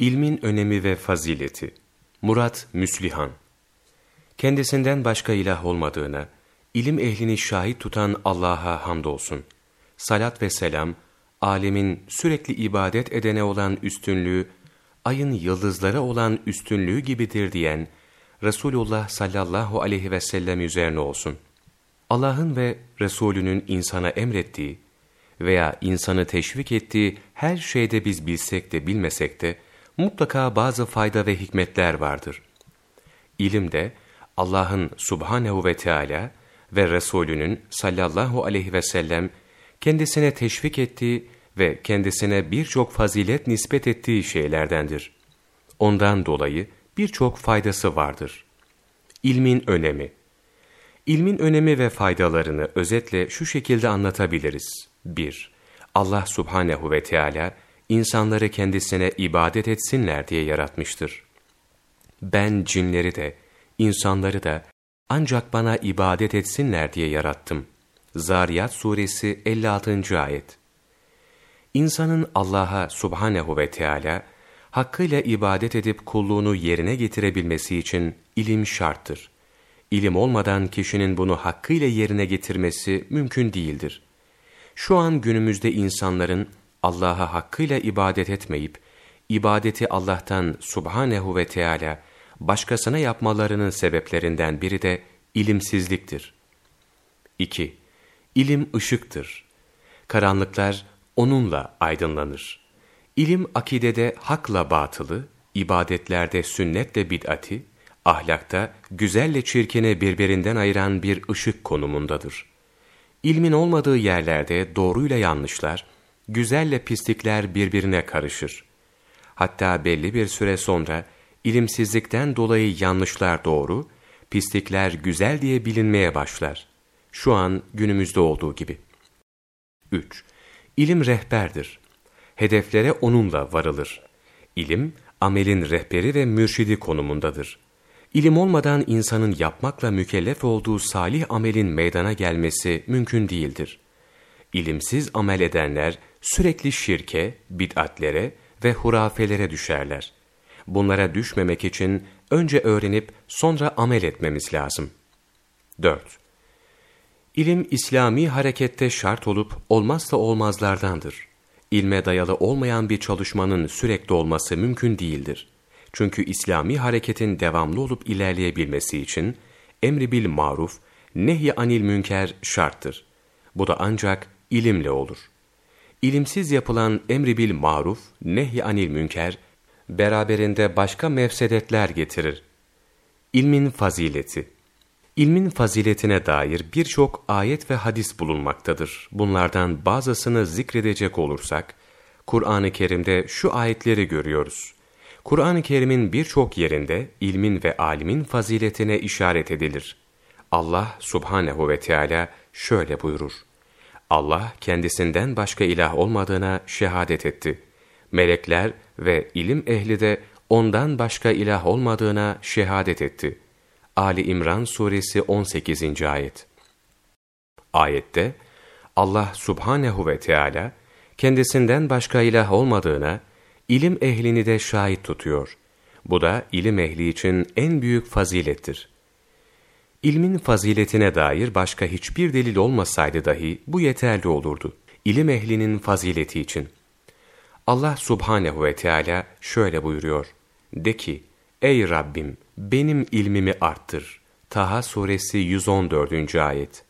İlmin önemi ve fazileti. Murat Müslihan. Kendisinden başka ilah olmadığına, ilim ehlini şahit tutan Allah'a hamdolsun. Salat ve selam, alemin sürekli ibadet edene olan üstünlüğü, ayın yıldızlara olan üstünlüğü gibidir diyen Resulullah sallallahu aleyhi ve sellem üzerine olsun. Allah'ın ve Resulünün insana emrettiği veya insanı teşvik ettiği her şeyde biz bilsek de bilmesek de, mutlaka bazı fayda ve hikmetler vardır. İlim de Allah'ın subhanehu ve Teala ve Resulünün sallallahu aleyhi ve sellem kendisine teşvik ettiği ve kendisine birçok fazilet nispet ettiği şeylerdendir. Ondan dolayı birçok faydası vardır. İlmin önemi İlmin önemi ve faydalarını özetle şu şekilde anlatabiliriz. 1. Allah subhanehu ve Teala insanları kendisine ibadet etsinler diye yaratmıştır. Ben cinleri de, insanları da ancak bana ibadet etsinler diye yarattım. Zariyat suresi 56. ayet. İnsanın Allah'a subhanehu ve Teala hakkıyla ibadet edip kulluğunu yerine getirebilmesi için ilim şarttır. İlim olmadan kişinin bunu hakkıyla yerine getirmesi mümkün değildir. Şu an günümüzde insanların Allah'a hakkıyla ibadet etmeyip, ibadeti Allah'tan subhanehu ve Teala başkasına yapmalarının sebeplerinden biri de ilimsizliktir. 2. İlim ışıktır. Karanlıklar onunla aydınlanır. İlim akidede hakla batılı, ibadetlerde sünnetle bid'ati, ahlakta güzelle çirkini birbirinden ayıran bir ışık konumundadır. İlmin olmadığı yerlerde doğruyla yanlışlar, güzelle pislikler birbirine karışır. Hatta belli bir süre sonra ilimsizlikten dolayı yanlışlar doğru, pislikler güzel diye bilinmeye başlar. Şu an günümüzde olduğu gibi. 3. İlim rehberdir. Hedeflere onunla varılır. İlim, amelin rehberi ve mürşidi konumundadır. İlim olmadan insanın yapmakla mükellef olduğu salih amelin meydana gelmesi mümkün değildir. İlimsiz amel edenler sürekli şirke, bid'atlere ve hurafelere düşerler. Bunlara düşmemek için önce öğrenip sonra amel etmemiz lazım. 4. İlim İslami harekette şart olup olmazsa olmazlardandır. İlme dayalı olmayan bir çalışmanın sürekli olması mümkün değildir. Çünkü İslami hareketin devamlı olup ilerleyebilmesi için emri bil maruf, nehy anil münker şarttır. Bu da ancak ilimle olur. İlimsiz yapılan emri bil maruf, nehy anil münker, beraberinde başka mefsedetler getirir. İlmin fazileti İlmin faziletine dair birçok ayet ve hadis bulunmaktadır. Bunlardan bazısını zikredecek olursak, Kur'an-ı Kerim'de şu ayetleri görüyoruz. Kur'an-ı Kerim'in birçok yerinde ilmin ve alimin faziletine işaret edilir. Allah subhanehu ve Teala şöyle buyurur. Allah kendisinden başka ilah olmadığına şehadet etti. Melekler ve ilim ehli de ondan başka ilah olmadığına şehadet etti. Ali İmran suresi 18. ayet. Ayette Allah subhanehu ve Teala kendisinden başka ilah olmadığına ilim ehlini de şahit tutuyor. Bu da ilim ehli için en büyük fazilettir. İlmin faziletine dair başka hiçbir delil olmasaydı dahi bu yeterli olurdu. İlim ehlinin fazileti için. Allah subhanehu ve Teala şöyle buyuruyor. De ki, ey Rabbim benim ilmimi arttır. Taha suresi 114. ayet.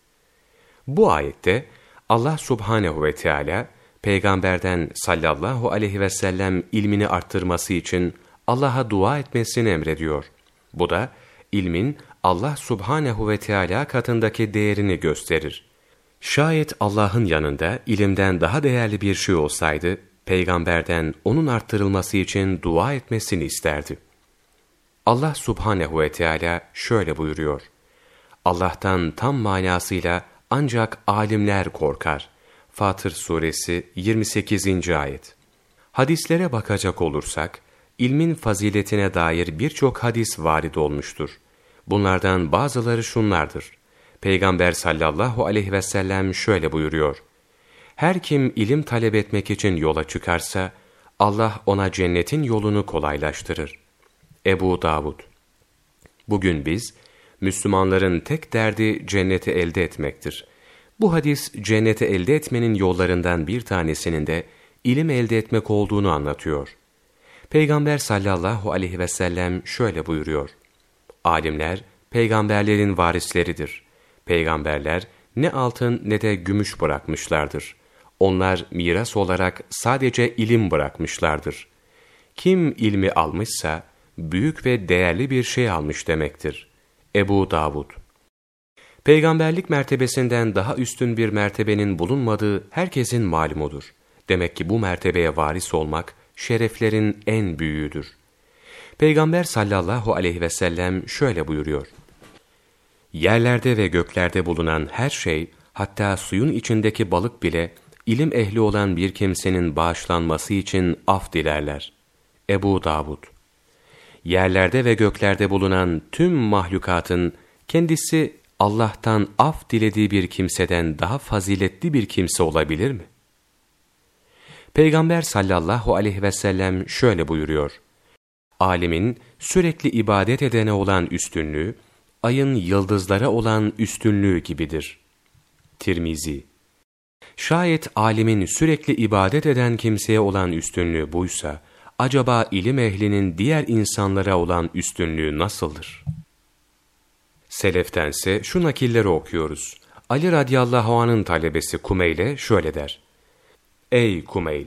Bu ayette Allah subhanehu ve Teala peygamberden sallallahu aleyhi ve sellem ilmini arttırması için Allah'a dua etmesini emrediyor. Bu da ilmin Allah subhanehu ve Teala katındaki değerini gösterir. Şayet Allah'ın yanında ilimden daha değerli bir şey olsaydı, peygamberden onun arttırılması için dua etmesini isterdi. Allah subhanehu ve Teala şöyle buyuruyor. Allah'tan tam manasıyla ancak alimler korkar. Fatır suresi 28. ayet. Hadislere bakacak olursak, ilmin faziletine dair birçok hadis varid olmuştur. Bunlardan bazıları şunlardır. Peygamber sallallahu aleyhi ve sellem şöyle buyuruyor. Her kim ilim talep etmek için yola çıkarsa, Allah ona cennetin yolunu kolaylaştırır. Ebu Davud Bugün biz, Müslümanların tek derdi cenneti elde etmektir. Bu hadis, cenneti elde etmenin yollarından bir tanesinin de ilim elde etmek olduğunu anlatıyor. Peygamber sallallahu aleyhi ve sellem şöyle buyuruyor. Alimler, peygamberlerin varisleridir. Peygamberler, ne altın ne de gümüş bırakmışlardır. Onlar miras olarak sadece ilim bırakmışlardır. Kim ilmi almışsa, büyük ve değerli bir şey almış demektir. Ebu Davud Peygamberlik mertebesinden daha üstün bir mertebenin bulunmadığı herkesin malumudur. Demek ki bu mertebeye varis olmak, şereflerin en büyüğüdür. Peygamber sallallahu aleyhi ve sellem şöyle buyuruyor. Yerlerde ve göklerde bulunan her şey, hatta suyun içindeki balık bile, ilim ehli olan bir kimsenin bağışlanması için af dilerler. Ebu Davud Yerlerde ve göklerde bulunan tüm mahlukatın, kendisi Allah'tan af dilediği bir kimseden daha faziletli bir kimse olabilir mi? Peygamber sallallahu aleyhi ve sellem şöyle buyuruyor. Alimin sürekli ibadet edene olan üstünlüğü, ayın yıldızlara olan üstünlüğü gibidir. Tirmizi Şayet alimin sürekli ibadet eden kimseye olan üstünlüğü buysa, acaba ilim ehlinin diğer insanlara olan üstünlüğü nasıldır? Seleftense şu nakilleri okuyoruz. Ali radıyallahu anın talebesi Kumeyl'e şöyle der. Ey Kumeyl!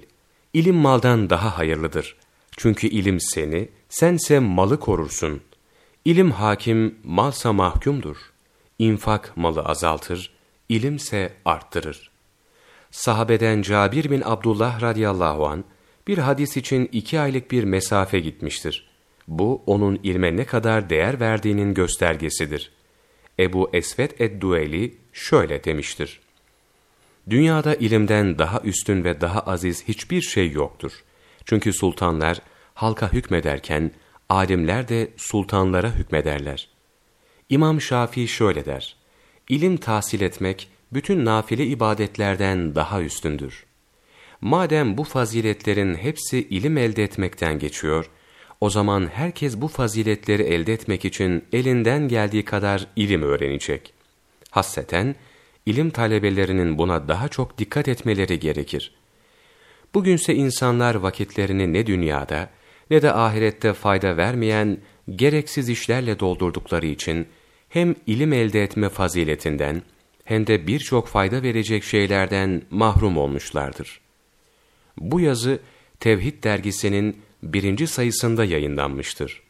İlim maldan daha hayırlıdır. Çünkü ilim seni, sense malı korursun. İlim hakim, malsa mahkumdur. İnfak malı azaltır, ilimse arttırır. Sahabeden Cabir bin Abdullah radıyallahu an bir hadis için iki aylık bir mesafe gitmiştir. Bu onun ilme ne kadar değer verdiğinin göstergesidir. Ebu Esvet ed-Dueli şöyle demiştir. Dünyada ilimden daha üstün ve daha aziz hiçbir şey yoktur. Çünkü sultanlar halka hükmederken alimler de sultanlara hükmederler. İmam Şafii şöyle der. İlim tahsil etmek bütün nafile ibadetlerden daha üstündür. Madem bu faziletlerin hepsi ilim elde etmekten geçiyor, o zaman herkes bu faziletleri elde etmek için elinden geldiği kadar ilim öğrenecek. Hasseten, ilim talebelerinin buna daha çok dikkat etmeleri gerekir. Bugünse insanlar vakitlerini ne dünyada ne de ahirette fayda vermeyen gereksiz işlerle doldurdukları için hem ilim elde etme faziletinden hem de birçok fayda verecek şeylerden mahrum olmuşlardır. Bu yazı Tevhid dergisinin birinci sayısında yayınlanmıştır.